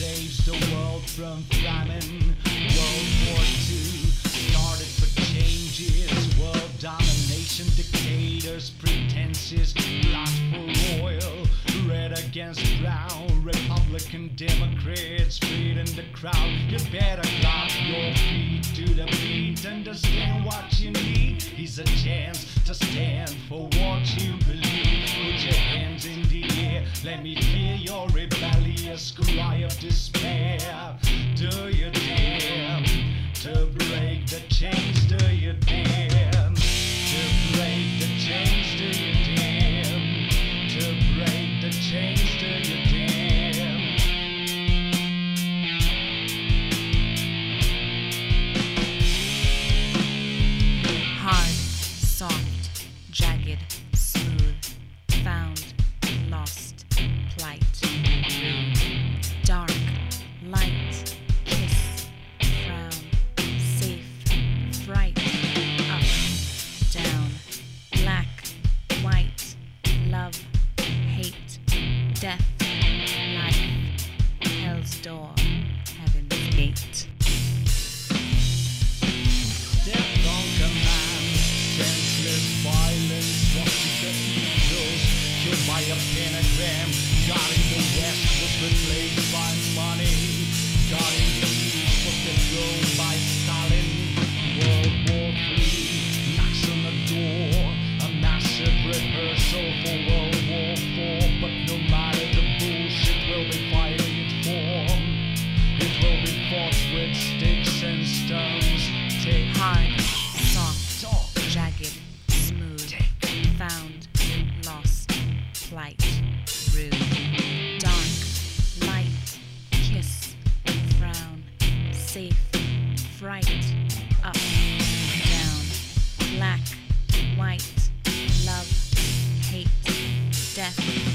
saves the world from famine. World War II started for changes, world domination, dictators, pretenses, blocked for oil, red against brown, Republican Democrats feeding the crowd. You better clap your feet to the beat, understand what you need. He's a chance to stand for what you believe. Put your hands in the air, let me hear your rebellious cry of despair. soul. Bye.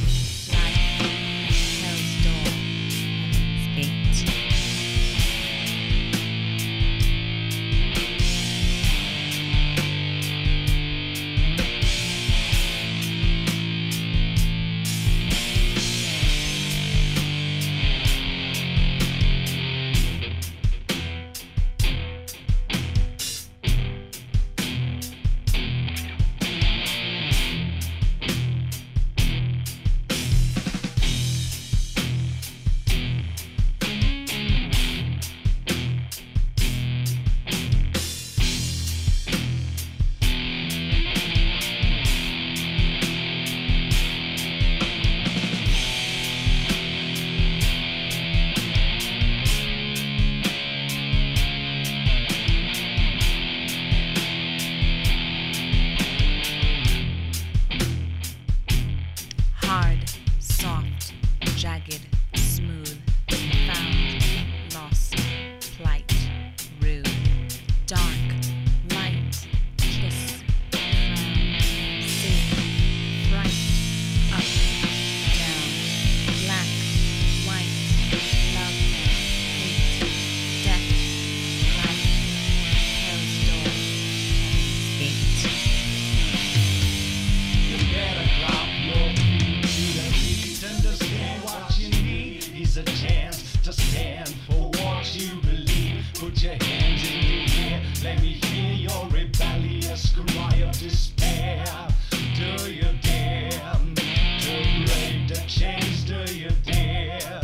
a chance to stand for what you believe. Put your hands in the air. Let me hear your rebellious cry of despair. Do you dare to break the chains? Do you dare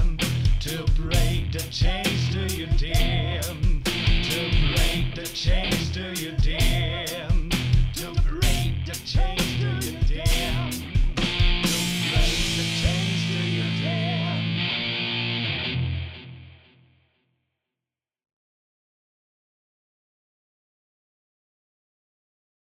to break the chains? Do you dare to break the chains?